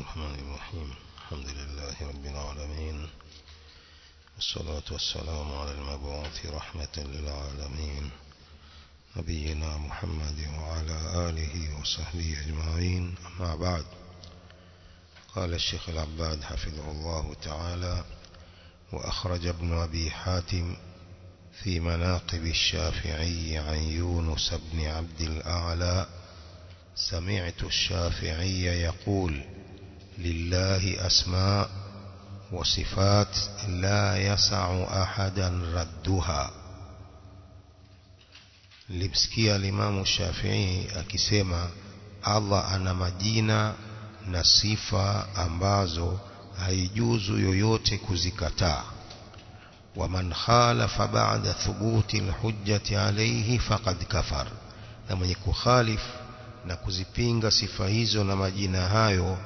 الرحمن الرحيم. الحمد لله رب العالمين. والصلاة والسلام على المبعوث رحمة للعالمين. نبينا محمد وعلى آله وصحبه أجمعين. أما بعد قال الشيخ العباد حفظه الله تعالى وأخرج ابن أبي حاتم في مناقب الشافعي عن يونس بن عبد الأعلى سمعت الشافعي يقول لله أسماء وصفات لا يسع أحدا ردها. لبسكي الإمام الشافعي أكسيما الله أنا مدينة نصفة أمبازو هيجوز يوتك زكتا ومن خالف بعد ثبوت الحجة عليه فقد كفر. لما يكو خالف نكو زبينغ صفة هزو هايو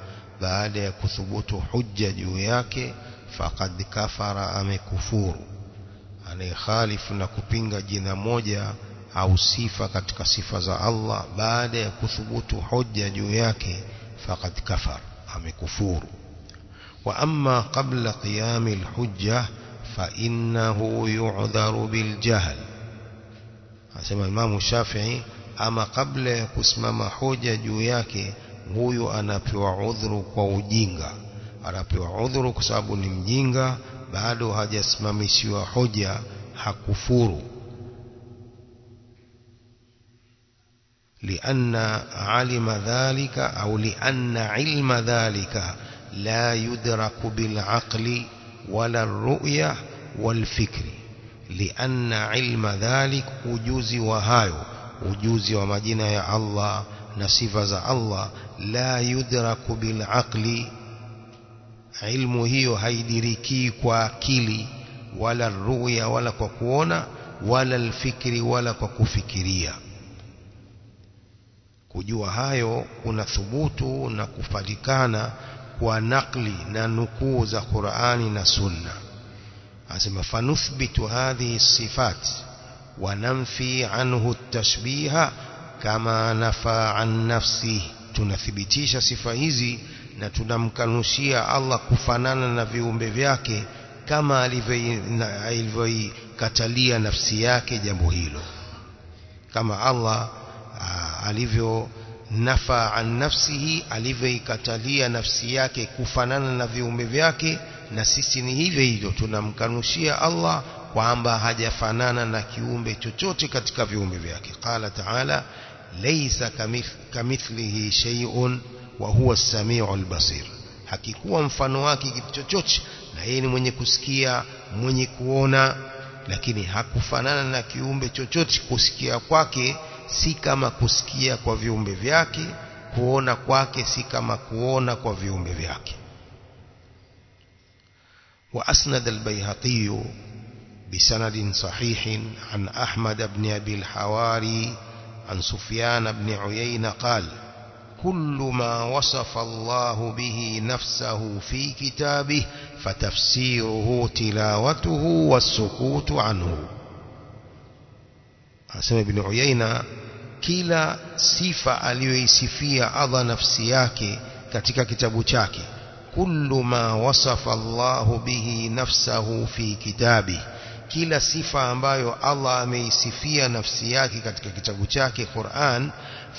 baada ya kuthubutu hujja juu yake faqad kafara amekufuru anayekhalifu na kupinga jina moja au sifa katika sifa za Allah baada ya kuthubutu hujja juu yake faqad kafar amekufuru wa amma qabla qiyam alhujja fa innahu yu'dharu biljahl asema Imam Shafi'i ama kabla ya kusimama hoja juu yake huyu anapewa udhuru kwa ujinga. Anapewa udhuru kwa sababu ni mjinga bado hajasimamishiwa hoja hakufuru. لأن علم ذلك أو لأن علم ذلك لا يدرك بالعقل ولا الرؤية والفكر لأن علم ذلك وجوز وهايو وجوز ومدينة يا الله نصفة الله la yudraku bil aqli ilmu hiyo haidiriki kwa akili wala ruya wala kwa kuona wala alfikri wala kwa kufikiria kujua hayo kuna thubutu na kupatikana kwa nakli na nukuu za Qur'ani na Sunna asema fanuthbitu hadhihi sifat wa nanfi anhu at-tashbiha kama nafa an nafsihi tunathibitisha sifa hizi na tunamkanushia Allah kufanana na viumbe vyake kama alivyoikatalia nafsi yake jambo hilo. Kama Allah alivyo nafa an nafsihi alivyoikatalia nafsi yake kufanana na viumbe vyake na sisi ni hivyo hivyo. Tunamkanushia Allah kwamba hajafanana na kiumbe chochote katika viumbe vyake. Qala ta'ala laysa kamithlihi shay'un wa huwa as-sami'ul basir hakikuwa mfano wake kitu chochote na yeye ni mwenye kusikia mwenye kuona lakini hakufanana na kiumbe chochote kusikia kwake si kama kusikia kwa viumbe vyake kuona kwake si kama kuona kwa viumbe vyake وأسند البيهقي بسند صحيح عن أحمد بن أبي الحواري عن سفيان بن عيين قال كل ما وصف الله به نفسه في كتابه فتفسيره تلاوته والسكوت عنه. أسمى بن عيين كلا سفى ليسفي أضى نفسياك كتك كتبتاك كل ما وصف الله به نفسه في كتابه. Kila sifa ambayo Allah ameisifia nafsi yake katika kitabu chake Qur'an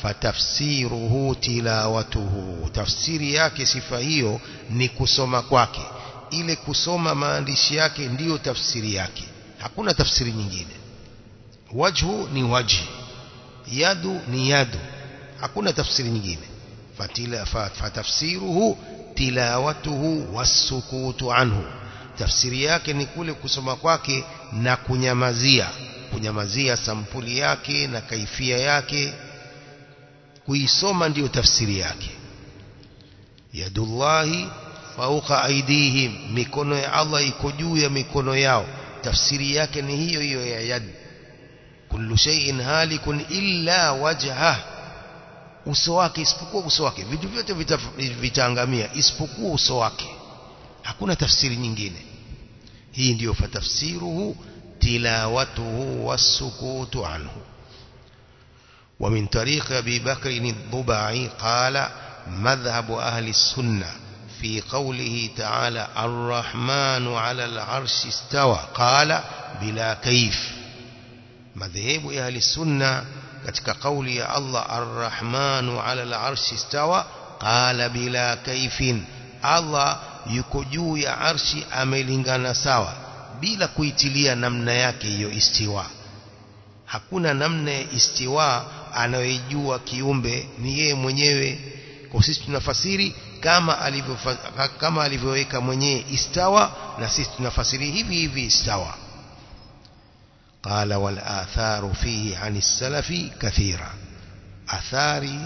fatafsiruhu tilawatuhu. Tafsiri yake sifa hiyo ni kusoma kwake. Ile kusoma maandishi yake ndiyo tafsiri yake. Hakuna tafsiri nyingine. Wajhu ni wajhi yadu ni yadu. Hakuna tafsiri nyingine. Fatila fatafsiruhu tilawatuhu wasukutu anhu. Tafsiri yake ni kule kusoma kwake na kunyamazia kunyamazia sampuli yake na kaifia yake kuisoma ndiyo tafsiri yake. Yadullahi fauka aidihim mikono ya Allah iko juu ya mikono yao. Tafsiri yake ni hiyo hiyo ya yad. Kullu shay'in halikun illa wajha. Uso wake isipokuwa uso wake. Vitu vyote vitaangamia isipokuwa uso wake. Hakuna tafsiri nyingine hii ndiyo fatafsiruhu tilawatuhu wasukutu anhu ومن طريق أبي بكر الضبعي قال مذهب أهل السنة في قوله تعالى الرحمن على العرش استوى قال بلا كيف ya ahli sunna katika kauli ya Allah arrahmanu ala al-arshi istawa qala bila kaifin Allah yuko juu ya arshi amelingana sawa bila kuitilia namna yake hiyo istiwa. Hakuna namna ya istiwa anayoijua kiumbe ni yeye mwenyewe. Kwa sisi tunafasiri kama alivyo kama alivyoweka mwenyewe istawa na sisi tunafasiri hivi hivi istawa. Qala wal atharu fihi ani salafi kathira. Athari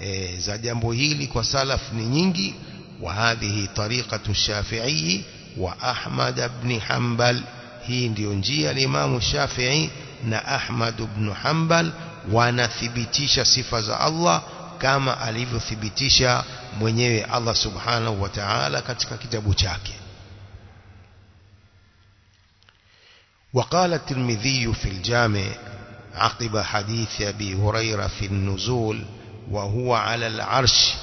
e, za jambo hili kwa salaf ni nyingi وهذه طريقة الشافعي وأحمد بن حنبل. هي ديونجي الإمام الشافعي نأحمد بن حنبل ونثبتش صفة الله كما أليف ثبتش منيو الله سبحانه وتعالى كتك كتاب شاكي وقال الترمذي في الجامع عقب حديث أبي هريرة في النزول وهو على العرش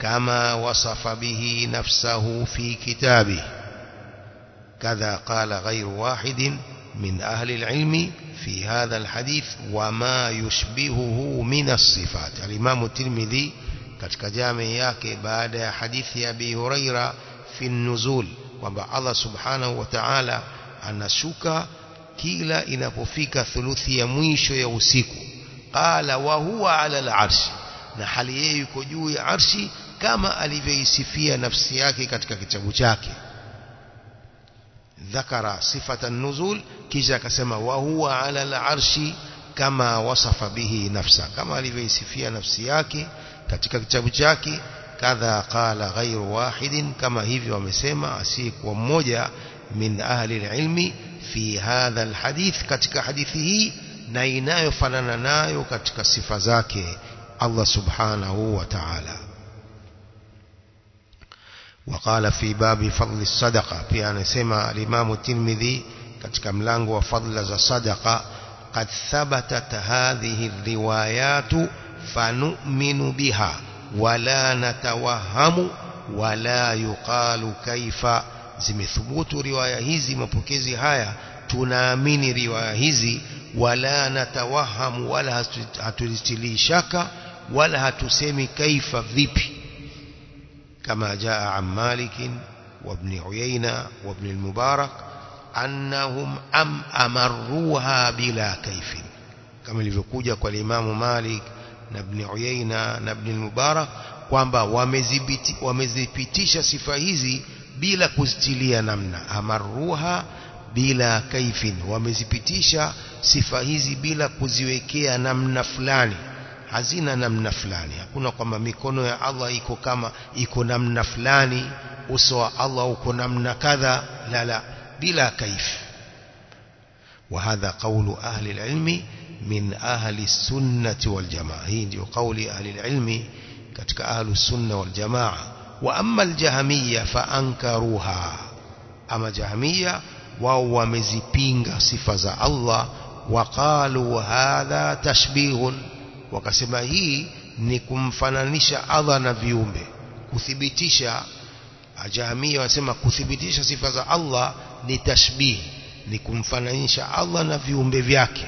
كما وصف به نفسه في كتابه. كذا قال غير واحد من أهل العلم في هذا الحديث وما يشبهه من الصفات. الإمام الترمذي كتك جامعيك بعد حديث أبي هريرة في النزول وبعض سبحانه وتعالى أن الشكا كلا إن فيك ثلث يميش يوسيك. قال وهو على العرش. نحليه يكجوه عرشي kama alivyoisifia nafsi yake katika kitabu chake ذكر صفة النزول كيجا كسما وهو على العرش كما وصف به نفسه كما alivyoisifia nafsi yake katika kitabu chake kadha qala ghairu wahidin kama hivyo wamesema asiyekuwa mmoja min ahli ilmi fi hadha alhadith katika hadithi hii na inayofanana nayo katika sifa zake Allah subhanahu wa ta'ala وقال في باب فضل الصدقة في أن سمى الإمام التلمذي كتكم لانغ وفضل الصدقة قد ثبتت هذه الروايات فنؤمن بها ولا نتوهم ولا يقال كيف. زمثبوت رواية هزي مبكزي هيا تنامين رواية هزي ولا نتوهم ولا هتلتلي شك ولا هتسمي كيف ذيبي. كما جاء عن مالك وابن عيينة وابن المبارك أنهم أم أمروها بلا كيف كما Ibn Uyayna na Ibn al-Mubarak kwamba wamezipitisha sifa hizi bila kuzitilia namna amaruha bila kaifin wamezipitisha sifa hizi bila kuziwekea namna fulani hazina namna fulani. Hakuna kwamba mikono ya Allah iko kama iko namna fulani uso wa Allah uko namna kadha la la bila kaif وهذا قول أهل العلم من أهل السنة والجماعة هي ndio قول أهل العلم كتك أهل السنة والجماعة وأما الجهمية فأنكروها أما جهمية وهو مزيبينغ صفة الله وقالوا هذا تشبيه wakasema hii ni kumfananisha Allah na viumbe kuthibitisha ajamia wanasema kuthibitisha sifa za Allah ni tashbih ni kumfananisha Allah na viumbe vyake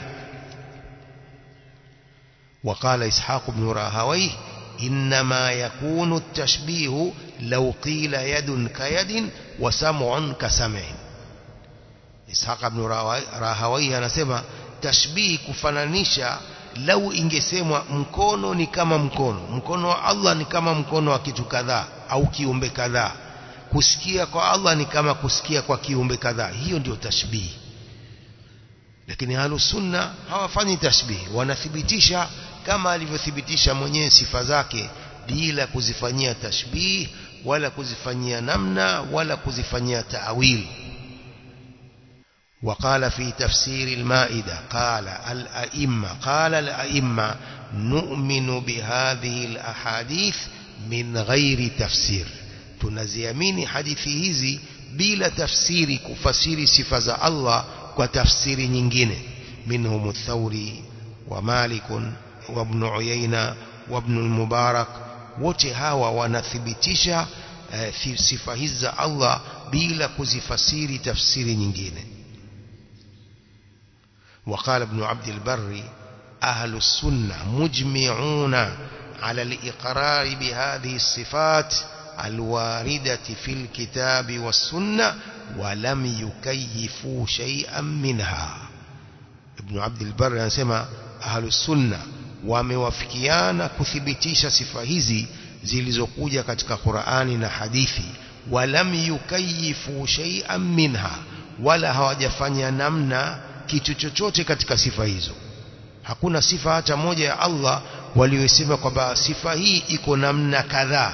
وقال إسحاق بن راهويه إنما يكون التشبيه لو قيل يد كيد وسمع كسمع إسحاق بن راهويه anasema tashbih kufananisha lau ingesemwa mkono ni kama mkono. Mkono wa Allah ni kama mkono wa kitu kadhaa au kiumbe kadhaa. Kusikia kwa Allah ni kama kusikia kwa kiumbe kadhaa. Hiyo ndio tashbihi. Lakini halu sunna hawafanyi tashbihi. Wanathibitisha kama alivyothibitisha mwenyewe sifa zake bila kuzifanyia tashbihi wala kuzifanyia namna wala kuzifanyia taawili وقال في تفسير المائدة قال الأئمة قال الأئمة نؤمن بهذه الأحاديث من غير تفسير. تنزي من هذي بلا تفسير كفسير سفز الله وتفسير نجين منهم الثوري ومالك وابن عيينة وابن المبارك وتهاوى ونثبتش آه، في سفهز الله بلا كزفسير تفسير نجين وقال ابن عبد البر أهل السنة مجمعون على الإقرار بهذه الصفات الواردة في الكتاب والسنة ولم يكيفوا شيئا منها. ابن عبد البر ينسمى أهل السنة وموفكيان كثبتيش سفهيزي زلزقوجة كتك قرآن حديثي ولم يكيفوا شيئا منها ولا هو جفن ينمنا kitu chochote katika sifa hizo hakuna sifa hata moja ya Allah waliosema kwamba sifa hii iko namna kadhaa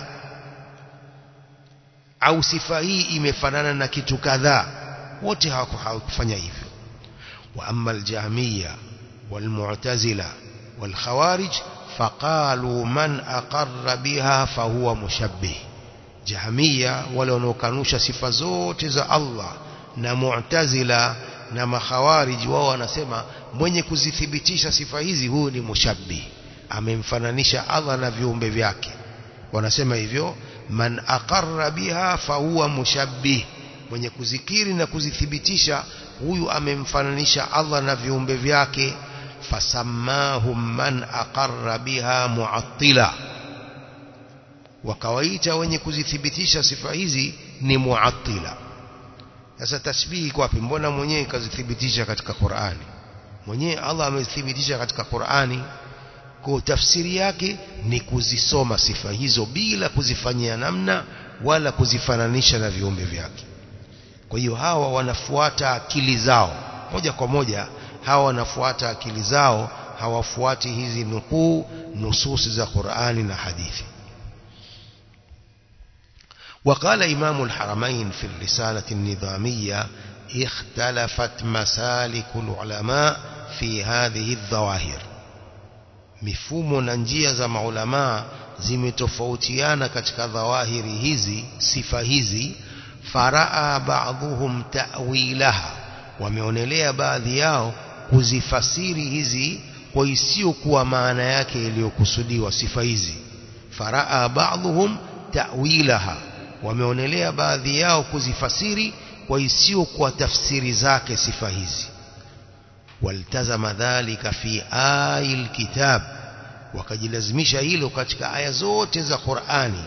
au sifa hii imefanana na kitu kadhaa wote hawakufanya hivyo wa amma aljahmiya walmu'tazila والخوارج فقالوا من أقر بها فهو مشبه جهمية ولو صفة zote za Allah na mu'tazila na makhawarij wao wanasema mwenye kuzithibitisha sifa hizi huyu ni mushabbih amemfananisha Allah na viumbe vyake. Wanasema hivyo man aqarra biha fa huwa mushabbih mwenye kuzikiri na kuzithibitisha huyu amemfananisha Allah na viumbe vyake. Fasammahum man aqarra biha mu'attila. Wakawaita wenye kuzithibitisha sifa hizi ni mu'attila sasa tasbihi kwapi wapi? Mbona mwenyewe kazithibitisha katika Qur'ani? Mwenyewe Allah amezithibitisha katika Qur'ani. Kwa tafsiri yake ni kuzisoma sifa hizo bila kuzifanyia namna wala kuzifananisha na viumbe vyake. Kwa hiyo hawa wanafuata akili zao. Moja kwa moja hawa wanafuata akili zao hawafuati hizi nukuu nususi za Qur'ani na hadithi وقال إمام الحرمين في الرسالة النظامية اختلفت مسالك العلماء في هذه الظواهر. مفهوم ننجية زم علماء زم تفوتيان كتك ظواهر هزي سفة هزي فرأى بعضهم تأويلها ومعنلي بعضياه كزفسير هزي ويسيك ومعنى يكي ليكسدي هزي فرأى بعضهم تأويلها wameonelea baadhi yao kuzifasiri kwa isiyokuwa tafsiri zake sifa hizi waltazama dhalika fi ayil kitab wakajilazimisha hilo katika aya zote za Qur'ani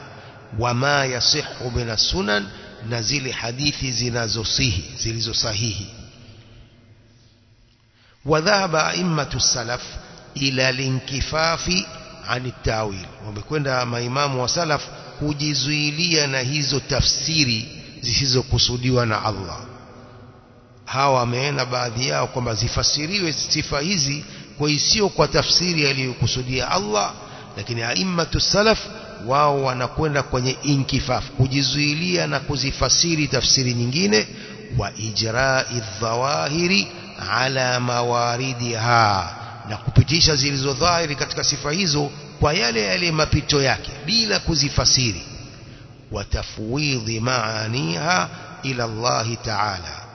wama yasihu min sunan na zile hadithi zinazosihi zilizosahihi وذهب أئمة السلف إلى الانكفاف عن التاويل wamekwenda maimamu wa salaf kujizuilia na hizo tafsiri zisizokusudiwa na Allah. Hawa wameena baadhi yao kwamba zifasiriwe sifa hizi kwa isiyo kwa tafsiri aliyokusudia Allah lakini aimmatu salaf wao wanakwenda kwenye inkifaf kujizuilia na kuzifasiri tafsiri nyingine wa ijra'i dhawahiri ala mawaridiha na kupitisha zilizo dhahiri katika sifa hizo kwa yale yale mapito yake bila kuzifasiri watafwidhi maaniha ila Allah ta'ala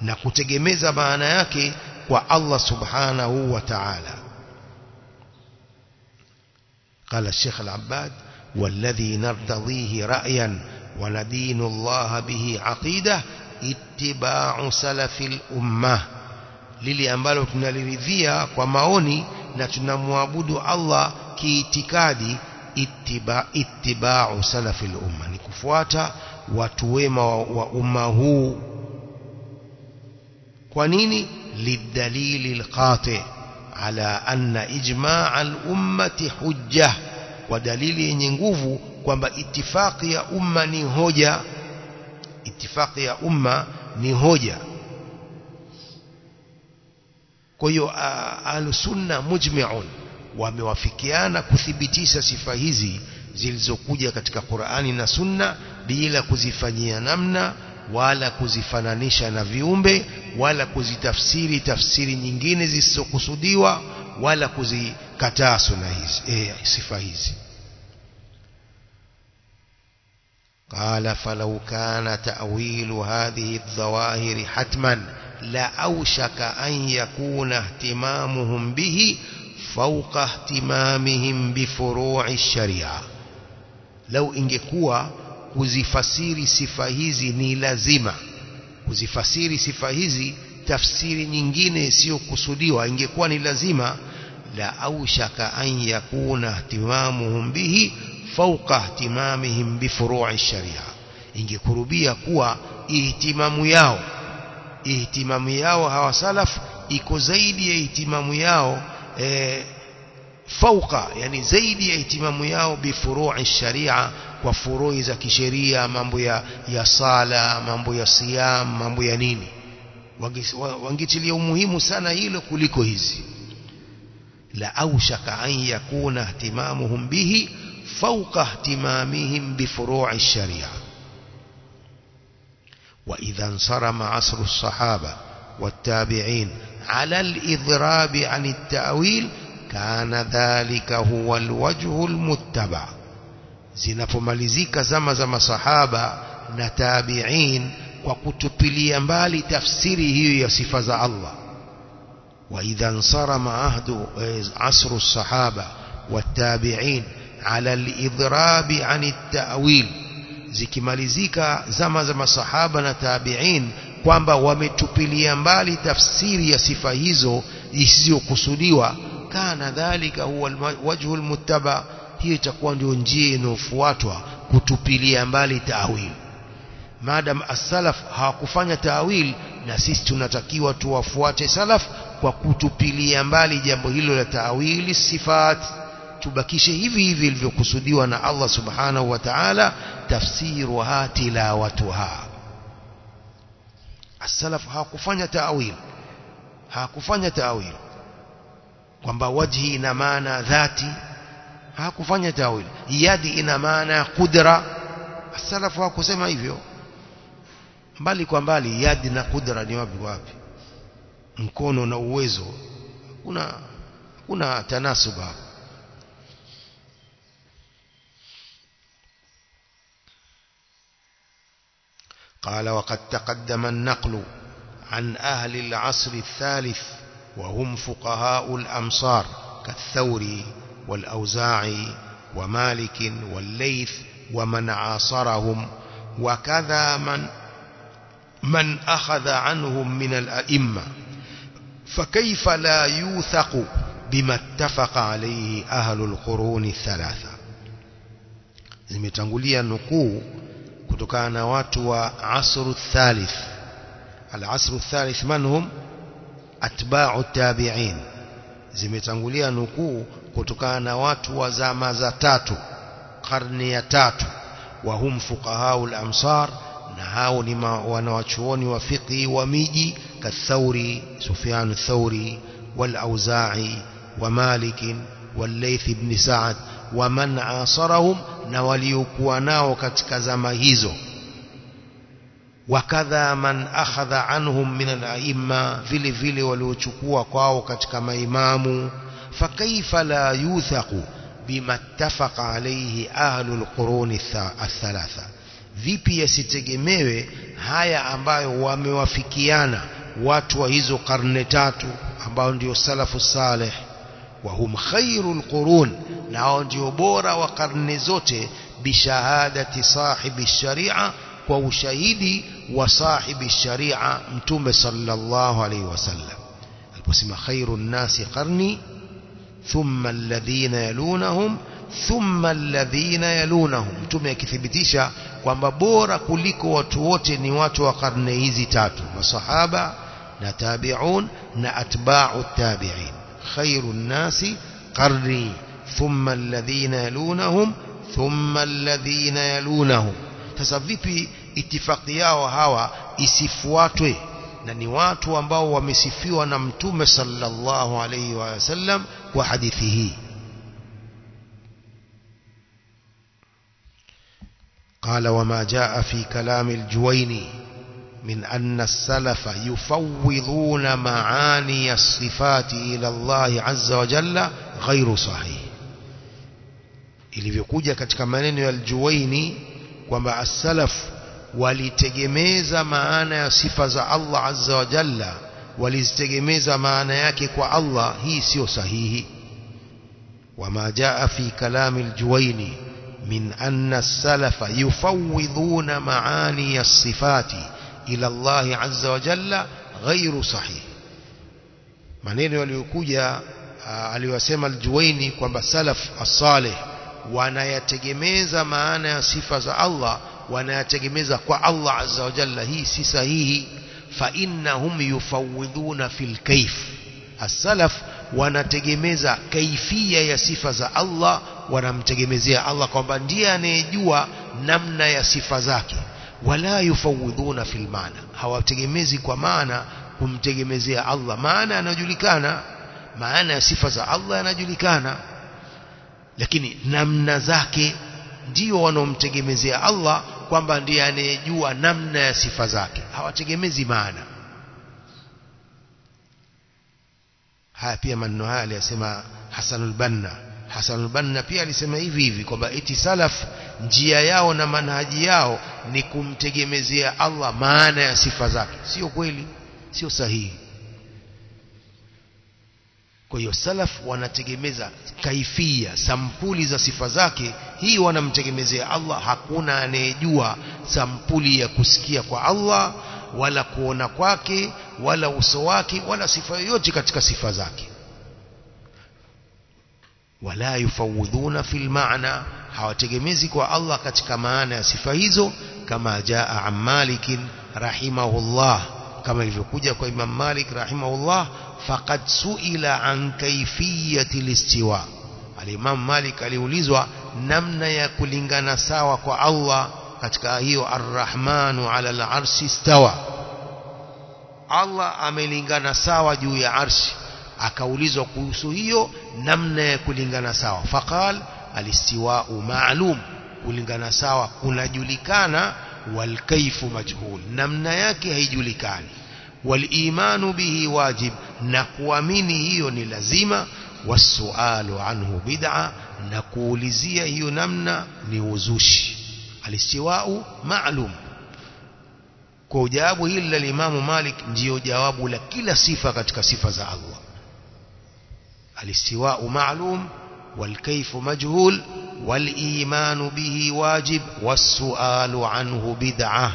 na kutegemeza maana yake kwa Allah subhanahu wa ta'ala قال الشيخ العباد والذي نرتضيه رأيا وندين الله به عقيدة اتباع سلف الأمة tunaliridhia kwa maoni na tunamwabudu Allah kiitikadi ittiba ittiba'u salafil umma ni kufuata watu wema wa, wa umma huu kwa nini lidalili alqati ala anna ijma' al-ummati hujja kwa dalili yenye nguvu kwamba itifaki ya umma ni hoja itifaki ya umma ni hoja kwa hiyo ahlusunna mujmi'un wamewafikiana kuthibitisha sifa hizi zilizokuja katika Qur'ani na Sunna bila kuzifanyia namna wala kuzifananisha na viumbe wala kuzitafsiri tafsiri nyingine zisizokusudiwa wala kuzikataa sunna hizi eh, sifa hizi قال فلو كان تأويل هذه الظواهر حتما لا أوشك أن يكون اهتمامهم به فوق اهتمامهم بفروع الشريعة لو ingekuwa kuzifasiri sifa hizi ni lazima kuzifasiri sifa hizi tafsiri nyingine isiyokusudiwa ingekuwa ni lazima la aushaka an yakuna ihtimamuhum bihi fawqa ihtimamihim bifuru'i sharia ingekurubia kuwa ihtimamu yao ihtimamu yao hawa salaf iko zaidi ya ihtimamu yao e, fauka yani zaidi ya ihtimamu yao bifuru'i sharia kwa furui za kisheria mambo ya, ya sala mambo ya siyam mambo ya nini wangetilia umuhimu sana hilo kuliko hizi la aushaka an yakuna ihtimamuhum bihi fauqa ihtimamihim bifuru'i sharia وإذا انصرم عصر الصحابة والتابعين. على الإضراب عن التأويل كان ذلك هو الوجه المتبع. زينف مالزيك زمزم زم صحابة نتابعين وكتبلي أمبالي تفسيره يصفز الله. وإذا انصرم عهد عصر الصحابة والتابعين على الإضراب عن التأويل. زكي ماليزيكا زمزم زم صحابة نتابعين kwamba wametupilia mbali tafsiri ya sifa hizo isiyokusudiwa. Kana dhalika huwa wajhu almuttaba hiyo itakuwa ndio njia inayofuatwa kutupilia mbali taawil madam as-salaf hawakufanya taawil na sisi tunatakiwa tuwafuate salaf kwa kutupilia mbali jambo hilo la taawili sifat. Tubakishe hivi hivi ilivyokusudiwa na Allah subhanahu wa ta'ala tafsiruha tilawatuha as-salaf hawakufanya ta'wil. Hawakufanya ta'wil. Kwamba wajhi ina maana dhati. Hakufanya tawil. Yadi ina maana kudra. As-salaf hawakusema hivyo. Mbali kwa mbali yadi na qudra ni wapi wapi? Mkono na uwezo. Kuna kuna tanasuba قال وقد تقدم النقل عن أهل العصر الثالث وهم فقهاء الأمصار كالثوري والأوزاعي ومالك والليث ومن عاصرهم وكذا من من أخذ عنهم من الأئمة فكيف لا يوثق بما اتفق عليه أهل القرون الثلاثة؟ Zimetangulia nukuu كتكان واتوا عصر الثالث العصر الثالث من هم أتباع التابعين زي زمتنغوليا نكو كتكان واتوا زامازا تاتو قرنية تاتو وهم فقهاء الأمصار نهاو لما ونوشون وفقه وميجي كالثوري سفيان الثوري والأوزاعي ومالك والليث بن سعد ومن عاصرهم na waliokuwa nao katika zama hizo. Wakadha man akhadha anhum min al-a'imma vile vile waliochukua kwao katika maimamu. Fakaifa la yuthaqu bima ittafaqa alayhi ahlul quruni athalatha vipi yasitegemewe haya ambayo wamewafikiana watu wa hizo karne tatu ambao ndio salafu saleh وهم خير القرون. نعوديو بورا وقرنزوتي بشهادة صاحب الشريعة ووشهيدي وصاحب الشريعة متوم صلى الله عليه وسلم البسم خير الناس قرني ثم الذين يلونهم ثم الذين يلونهم متوم يكثبتيشا kwa mbabora kuliko watu wote ni watu wa نتابعون نأتباع التابعين خير الناس قرني ثم الذين يلونهم ثم الذين يلونهم. تسافيبي اتفاقيا وهاوى اسفواتوي نني watu ambao wamesifiwa na mtume sallallahu alayhi wa sallam قال وما جاء في كلام الجويني من أن السلف يفوضون معاني الصفات إلى الله عز وجل غير صحيح. إلي بيقوجة كتكمانين الجويني وما السلف ولتجميز معاني صفة الله عز وجل ولتجميز معانيك الله هي سيو صحيح وما جاء في كلام الجويني من أن السلف يفوضون معاني الصفات الصفات إلى الله عز وجل غير صحيح maneno yaliyokuja aliyosema aljuwaini kwamba salaf as-salih wanayategemeza maana ya sifa za Allah wanayategemeza kwa Allah azza wa jalla hii si sahihi fa innahum yufawidhuna fil kayf as-salaf wanategemeza kaifia ya sifa za Allah wanamtegemezea Allah kwamba ndiye anayejua namna ya sifa zake wala yufawidhuna fil maana hawategemezi kwa maana kumtegemezea Allah maana yanajulikana maana ya sifa za Allah yanajulikana lakini namna zake ndio wanaomtegemezea Allah kwamba ndiye anayejua namna ya sifa zake hawategemezi maana haya pia maneno haya aliyasema Hasanul Banna Hasanul Banna pia alisema hivi hivi kwamba eti salaf njia yao na manhaji yao ni kumtegemezea Allah maana ya sifa zake. Sio kweli sio sahihi. Kwa hiyo salaf wanategemeza kaifia sampuli za sifa zake. Hii wanamtegemezea Allah hakuna anayejua sampuli ya kusikia kwa Allah wala kuona kwake wala uso wake wala sifa yoyote katika sifa zake wala yufawidhuna fil maana hawategemezi kwa Allah katika maana ya sifa hizo kama jaa an Malik rahimahullah kama ilivyokuja kwa Imam Malik rahimahullah faqad suila an kayfiyati listiwa al-Imam Malik aliulizwa namna ya kulingana sawa kwa Allah katika hiyo ar-Rahmanu ala al-arshi stawa Allah amelingana sawa juu ya arshi akaulizwa kuhusu hiyo namna ya kulingana sawa faqal alistiwa'u ma'lum kulingana sawa kunajulikana kayfu majhul namna yake haijulikani imanu bihi wajib na kuamini hiyo ni lazima wasualu anhu bid'a na kuulizia hiyo namna ni uzushi alistiwa'u ma'lum kwa jawabu hili la Imamu Malik ndiyo jawabu la kila sifa katika sifa za Allah الاستواء معلوم والكيف مجهول والإيمان به واجب والسؤال عنه بدعة.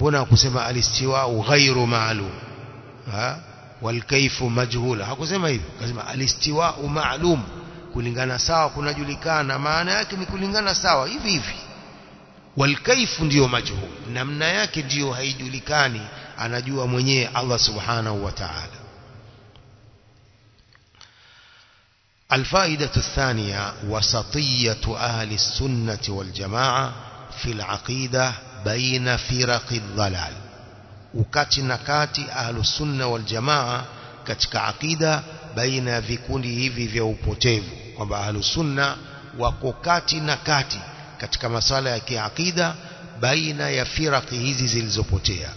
هنا قسم الاستواء غير معلوم. ها؟ والكيف مجهول. هكسمى هذا؟ كسمى الاستواء معلوم. كلنغانا سوا كنا جلكانا معنى يكي مكلنغانا سوا يفي يفي والكيف ديو مجهول. نمنا يكي ديو هاي جلكاني أنا ديو مني الله سبحانه وتعالى الفائدة الثانية وسطية أهل السنة والجماعة في العقيدة بين فرق الضلال. وكات نكات أهل السنة والجماعة كتك عقيدة بين ذكون هذي في أوبوتيف. وبا السنة وكوكات نكات كتك مسالة كعقيدة بين يفرق هذي زلزبوتيا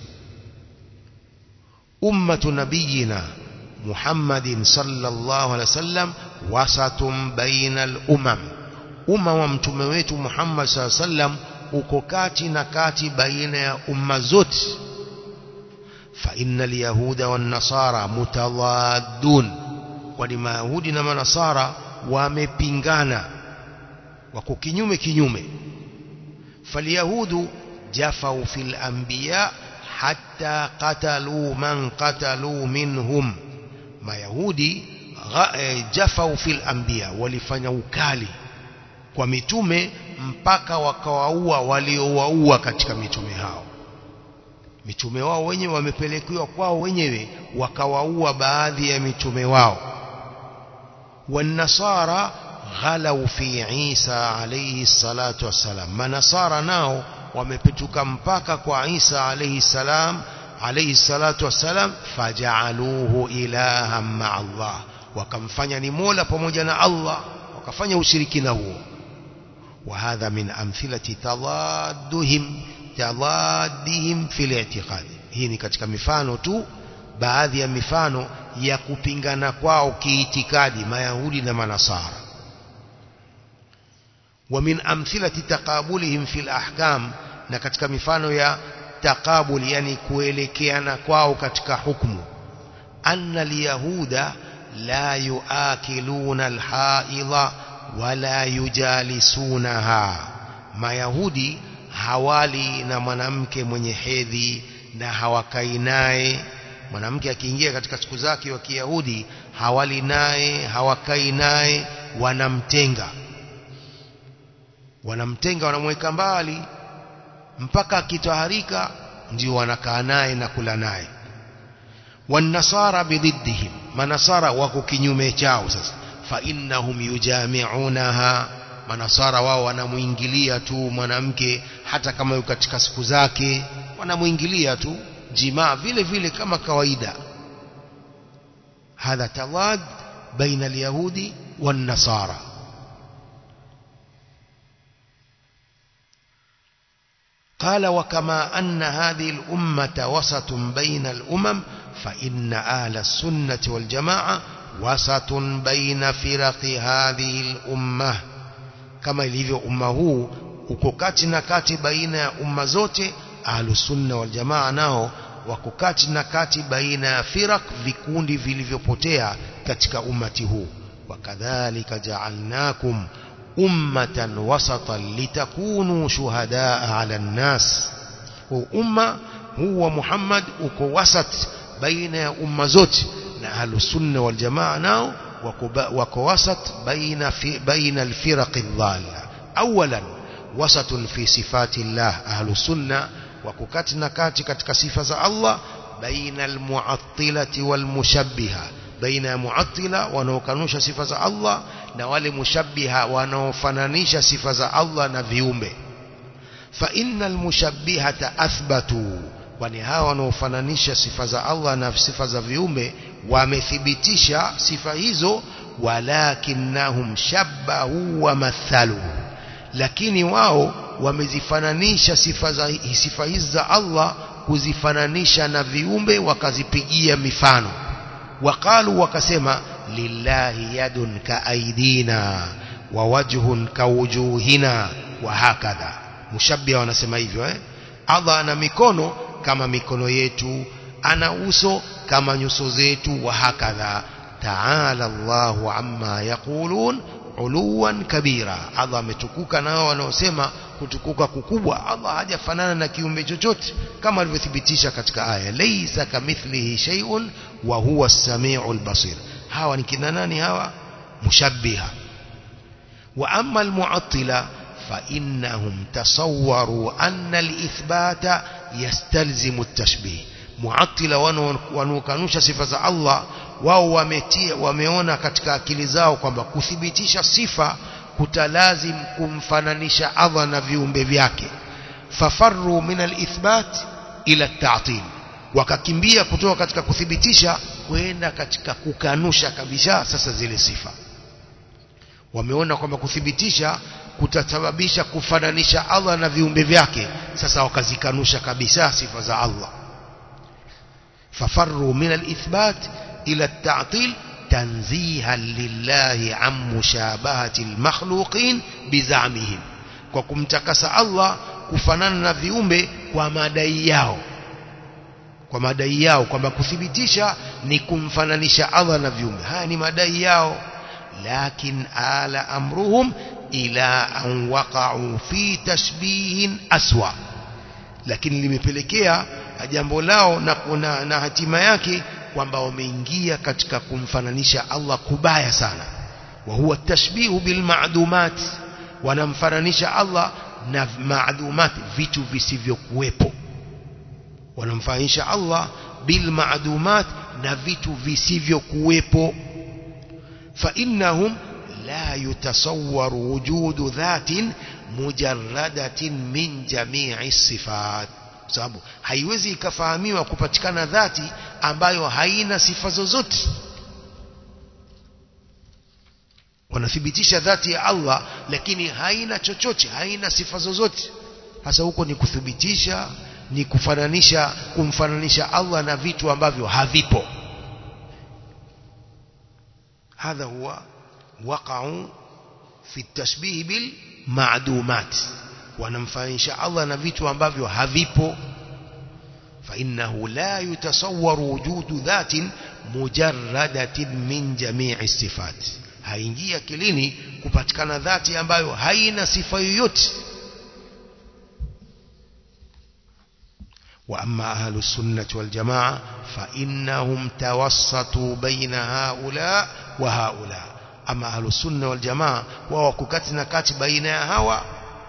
أمة نبينا محمد صلى الله عليه وسلم وسط بين الأمم أمم تمويت محمد صلى الله عليه وسلم وكوكاتي نكاتي بين أمم زوت فإن اليهود والنصارى متضادون ولما يهودنا من نصارى ومبنغانا وكوكينيوم كينيوم فاليهود جفوا في الأنبياء حتى قتلوا من قتلوا منهم ما يهودي jafau fil anbiya walifanya ukali kwa mitume mpaka wakawaua waliowaua katika mitume hao mitume wao wenyewe wamepelekewa kwao wenyewe wakawaua baadhi ya mitume wao wanasara ghalau fi Isa alayhi salatu wassalam manasara nao wamepetuka mpaka kwa Isa alayhi salam alayhi salatu wassalam faja'aluhu ilahan ma'a Allah wakamfanya ni mola pamoja na Allah wakafanya ushirikina huo وهذا من أمثلة تضادهم تضادهم في الاعتقاد hii ni katika mifano tu baadhi ya mifano ya kupingana kwao kiitikadi mayahudi na manasara ومن أمثلة تقابلهم في الأحكام na katika mifano ya taqabul yani kuelekeana kwao katika hukumu anna alyahuda la yuakiluna alhaidha wala yujalisunaha. Mayahudi hawali na mwanamke mwenye hedhi na hawakai naye. Mwanamke akiingia katika siku zake wa kiyahudi hawali naye hawakai naye wanamtenga. Wanamtenga wanamweka mbali. Mpaka akitaharika ndio wanakaa naye na kula naye wanasara bididdihim manasara wako kinyume chao sasa fa innahum yujami'unaha manasara wao wanamuingilia tu mwanamke hata kama yuko katika siku zake wanamuingilia tu jimaa vile vile kama kawaida hadha tawad baina alyahudi wan nasara قال وكما أن هذه الأمة وسط بين الأمم فإن أهل السنة والجماعة وسط بين فرق هذه الأمة. كما يليف أمة وككاتنا كاتي بين أمة زوت أهل السنة والجماعة ناو وككاتنا كاتي بين فرق فيكون في لذي كتك أمته وكذلك جعلناكم أمة وسطا لتكونوا شهداء على الناس. وأمة هو محمد وكوسط وكوسط بين أمة زوت نهل السنة والجماعة ناو وكو وسط بين, في بين الفرق الضالة. أولا وسط في صفات الله أهل السنة وككتنا كاتك كصفة الله بين المعطلة والمشبهة. بين معطلة ونوكنوش صفة الله نوال مشبهة ونوفنانيش صفة الله نفيومه فإن المشبهة أثبتوا. Kwani hawa wanaofananisha sifa za Allah na sifa za viumbe wamethibitisha sifa hizo walakinnahum shabbahu wa mathalu lakini wao wamezifananisha sifa za sifa hizi za Allah kuzifananisha na viumbe wakazipigia mifano waqalu wakasema lillahi yadun kaaidina wa wajhun kawujuhina wa hakadha mushabbia wanasema hivyo eh Allah ana mikono kama mikono yetu ana uso kama nyuso zetu wa hakadha ta'ala Allahu amma yaqulun uluwan kabira Allah ametukuka nao wanaosema kutukuka kukubwa Allah hajafanana na kiumbe chochote kama alivyothibitisha katika aya laysa kamithlihi shay'un wa huwa as-sami'ul basir hawa ni kina nani hawa mushabbiha wa amma al-mu'attila fa innahum tasawwaru anna al-ithbata sifa za Allah wao wametia wameona katika akili zao kwamba kuthibitisha sifa kutalazim kumfananisha Allah na viumbe vyake fafarru min alithbat ila at-ta'til wakakimbia kutoka katika kuthibitisha kwenda katika kukanusha kabisa sasa zile sifa wameona kwamba kuthibitisha kutasababisha kufananisha Allah na viumbe vyake sasa wakazikanusha kabisa sifa za Allah fafarru min alithbat ila at-ta'til تنزيها لله عن مشابهة المخلوقين بزعمهم kwa kumtakasa Allah kufanana na viumbe kwa madai yao kwa madai yao kwamba kuthibitisha ni kumfananisha Allah na viumbe haya ni madai yao lakin ala amruhum إلى أن وقعوا في تشبيه أسوأ. لكن اللي مفلكيا أجنبوا نقونا نقنا نهتما يكي وانباو منجيا كتك كنفننش الله كبايا سانا. وهو التشبيه بالمعدومات. wanafananisha الله معدومات vitu visivyokuwepo. wanafananisha الله بالمعدومات na vitu visivyokuwepo. فإنهم لا يتصور وجود ذات مجردة من جميع الصفات sababu haiwezi ikafahamiwa kupatikana dhati ambayo haina sifa zozote. Wanathibitisha dhati ya Allah lakini haina chochote haina sifa zozote. Hasa huko ni kuthibitisha ni kufananisha kumfananisha Allah na vitu ambavyo havipo. Hadha huwa وقعوا في التشبيه بالمعدومات. ونفع إن شاء الله نفيت ونبافي هذيبو فإنه لا يتصور وجود ذات مجردة من جميع الصفات. هينجي كليني كان ذاتي أنبايو هين صفيوت وأما أهل السنة والجماعة فإنهم توسطوا بين هؤلاء وهؤلاء. أما أهل السنة والجماعة ووككتنا كات بين هوا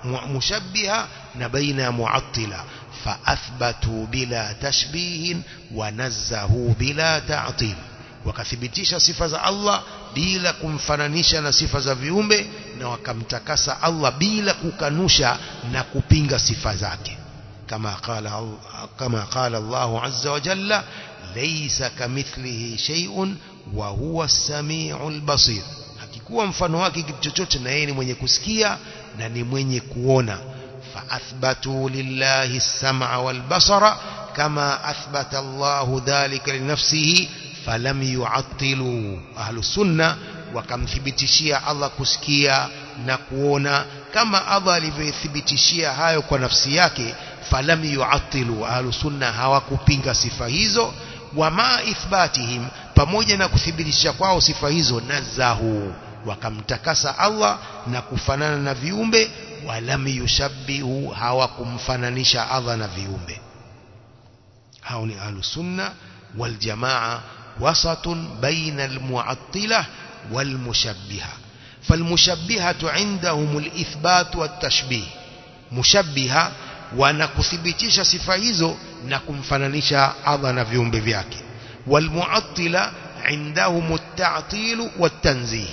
مشبهة نبين معطلة فأثبتوا بلا تشبيه ونزهوا بلا تعطيل bila kumfananisha na sifa za viumbe na wakamtakasa Allah bila kukanusha na kupinga sifa zake. كما قال كما قال الله عز وجل ليس كمثله شيء وهو السميع البصير hakikuwa mfano wake kitu chochote na yeye ni mwenye kusikia na ni mwenye kuona فأثبتوا لله السمع والبصر كما أثبت الله ذلك لنفسه فلم يعطلوا أهل السنة wakamthibitishia Allah kusikia na kuona kama Allah alivyothibitishia hayo kwa nafsi yake falam yu'attilu ahlu sunna hawakupinga sifa hizo wama ithbatihim pamoja na kuthibitisha kwao sifa hizo nazahu Wakamtakasa Allah na kufanana na viumbe walam yushabbihu hawakumfananisha Allah na viumbe hao ni sunna wal jamaa wasatun baina al mu'attila wal mushabbiha فالمشبهة عندهم الإثبات والتشبيه مشبهة wanakuthibitisha sifa hizo na kumfananisha Allah na viumbe vyake walmuattila indahum at-ta'til wat-tanzih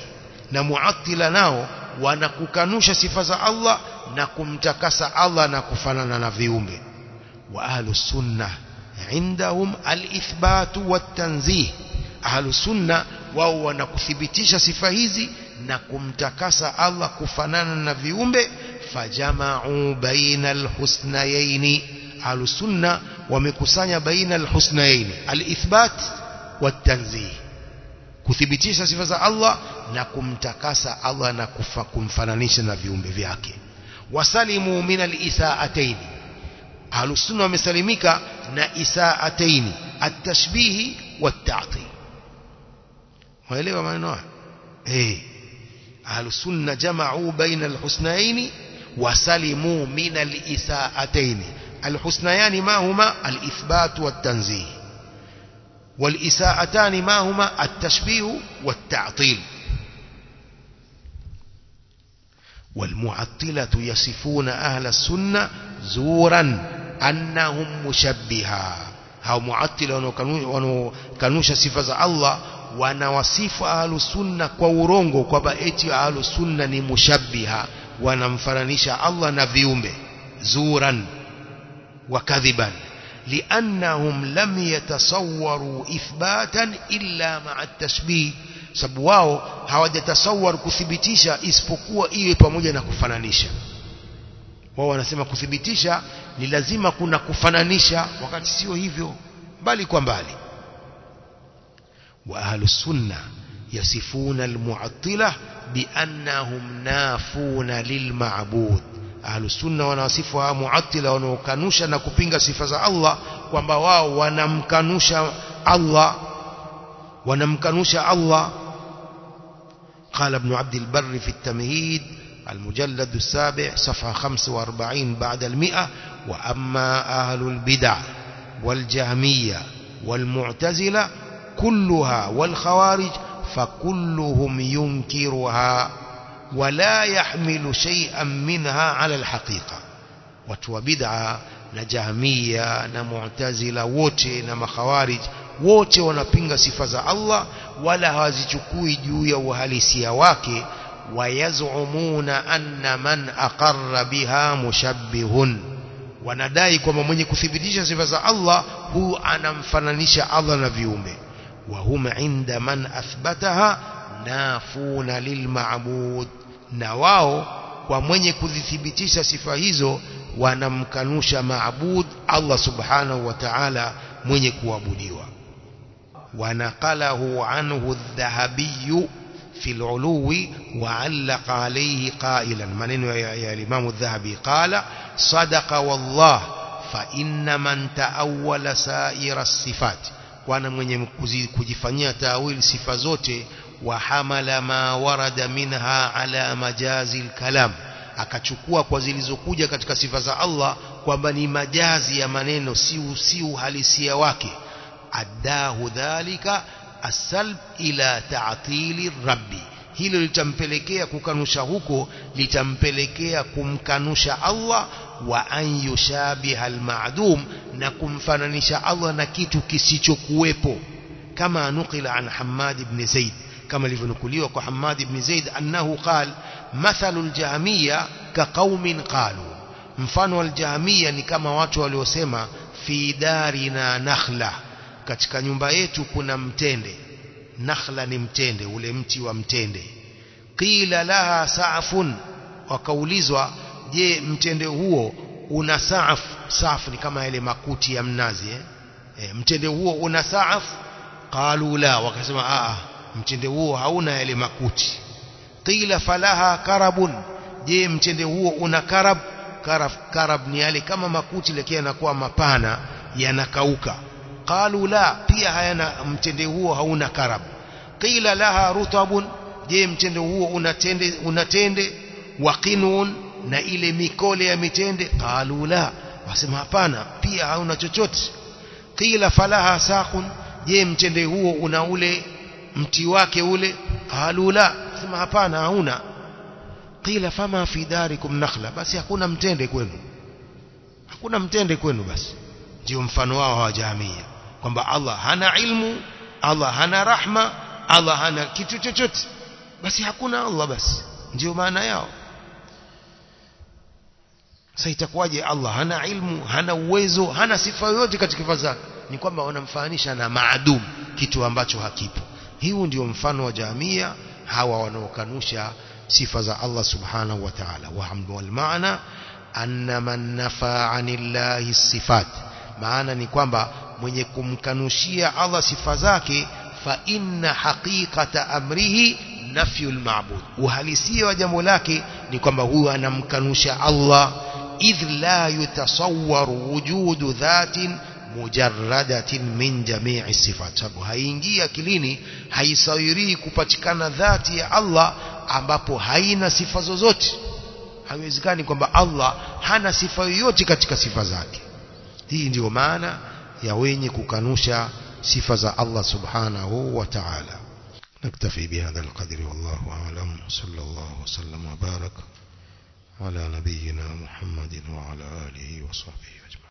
na muattila nao wanakukanusha sifa za Allah na kumtakasa Allah na kufanana na viumbe wa ahlus sunnah indahum al-ithbat wat-tanzih ahlus sunnah wao wanakuthibitisha sifa hizi na kumtakasa Allah kufanana na viumbe fajama'u baina alhusnayaini ahlusunna wamekusanya baina alhusnayaini alithbat watanzih kuthibitisha sifa za Allah na kumtakasa Allah na kufa, kumfananisha na viumbe vyake wasalimu min alisaataini ahlusunna wamesalimika na isaataini atashbihi watta'til waelewa maneno haya eh ahlusunna jama'u baina alhusnayaini وسلموا من الإساءتين الحسنيان ما هما الإثبات والتنزيه والإساءتان ما هما التشبيه والتعطيل. والمعطلة يصفون أهل السنة زورا أنهم مشبها. هاو معطلة كانوش سفز الله وأنا ونوصف أهل السنة كورونغو كبأت أهل السنة مشبها. ونفرنش الله نبيومه زورا وكذبا. Yatasawwaru ithbatan illa ma'a tashbih sababu wao hawajatasawwar kuthibitisha isipokuwa iwe pamoja na kufananisha wao wanasema kuthibitisha ni lazima kuna kufananisha wakati sio hivyo bali kwa mbali وأهل السنة يصفون المعطلة بأنهم نافون للمعبود أهل السنة wanawasifuha muattila wanaokanusha na kupinga sifa za Allah kwamba wao wanamkanusha Allah wanamkanusha Allah. قال ابن عبد البر في التمهيد المجلد السابع صفحة 45 بعد المئة وأما أهل البدع والجهمية والمعتزلة كلها والخوارج فكلهم ينكرها ولا يحمل شيئا منها على الحقيقة. وتوبدع نجهمية نمعتزلة ووتي نمخوارج ووتي ونبنغ سفز الله ولا هزيكوه جوية وهلسيواك ويزعمون أن من أقر بها مشبه. ونداي كما يكثبتش سفز الله هو أن انفننش الله نبيومه وهم عند من أثبتها نافون للمعبود. Na wao kwa mwenye kuzithibitisha sifa hizo wanamkanusha maabud Allah subhanahu wa ta'ala mwenye kuabudiwa ونقله عنه الذهبي في العلو وعلق عليه قائلا منين يا الإمام الذهبي قال صدق والله فإن من تأول سائر الصفات kwana mwenye kujifanyia tawil sifa zote وحمل ما ورد منها على مجاز الكلام akachukua kwa zilizokuja katika sifa za Allah kwamba ni majazi ya maneno si si uhalisia wake addahu dhalika asalb ila ta'tili rabbi hilo litampelekea kukanusha huko litampelekea kumkanusha Allah wa an yushabiha almadum na kumfananisha Allah na kitu kisichokuwepo kama nukila an Hammad ibn Zaid kama ilivyonukuliwa kwa بن زيد Zaid annahu qal mathalu كقوم قالوا mfano aljahmiya ni kama watu waliosema fi darina nakhla. Katika nyumba yetu kuna mtende. Nakhla ni mtende ule mti wa mtende. Qila laha saafun wakaulizwa je mtende huo una saaf saaf ni kama ile makuti ya mnazi eh? E, mtende huo una saaf qalu la. Wakasema a mtende huo hauna yale makuti. Qila falaha karabun. Je mtende huo una karab? Karab, karab ni yale kama makuti lakini yanakuwa mapana yanakauka. Qalu la pia hayana mtende huo hauna karab. Qila laha rutabun. Je mtende huo unatende unatende waqinun. Na ile mikole ya mitende? Qalu la. Wasema hapana pia hauna chochote. Qila falaha saqun. Je mtende huo una ule mti wake ule? Qalu la. Sema hapana hauna. Qila fama fi darikum nakhla. Basi hakuna mtende kwenu. Hakuna mtende kwenu basi. Ndio mfano wao hawajamia. Kwamba Allah hana ilmu Allah hana rahma Allah hana kitu chochote. Basi hakuna Allah basi. Ndio maana yao. Saitakuwaje itakuwaje? Allah hana ilmu hana uwezo hana sifa yoyote katika sifa ni kwamba wanamfananisha na maadum kitu ambacho hakipo hiyo ndio mfano wa jamia hawa wanaokanusha sifa za Allah subhanahu wa ta'ala wal maana anna man nafa anillahi sifat maana ni kwamba mwenye kumkanushia Allah sifa zake fa inna haqiqata amrihi nafyul ma'bud uhalisia wa jambo lake ni kwamba huyu anamkanusha Allah idh la yutasawwar wujudu dhatin mujarradatin min jami'i sifat sababu haingii akilini haisawiri kupatikana dhati ya Allah ambapo haina sifa zozote haiwezekani kwamba Allah hana sifa yoyote katika sifa zake hii ndiyo maana ya wenye kukanusha sifa za Allah subhanahu wa ta'ala نكتفي بهذا القدر والله أعلم صلى الله وسلم وبارك على نبينا محمد وعلى آله وصحبه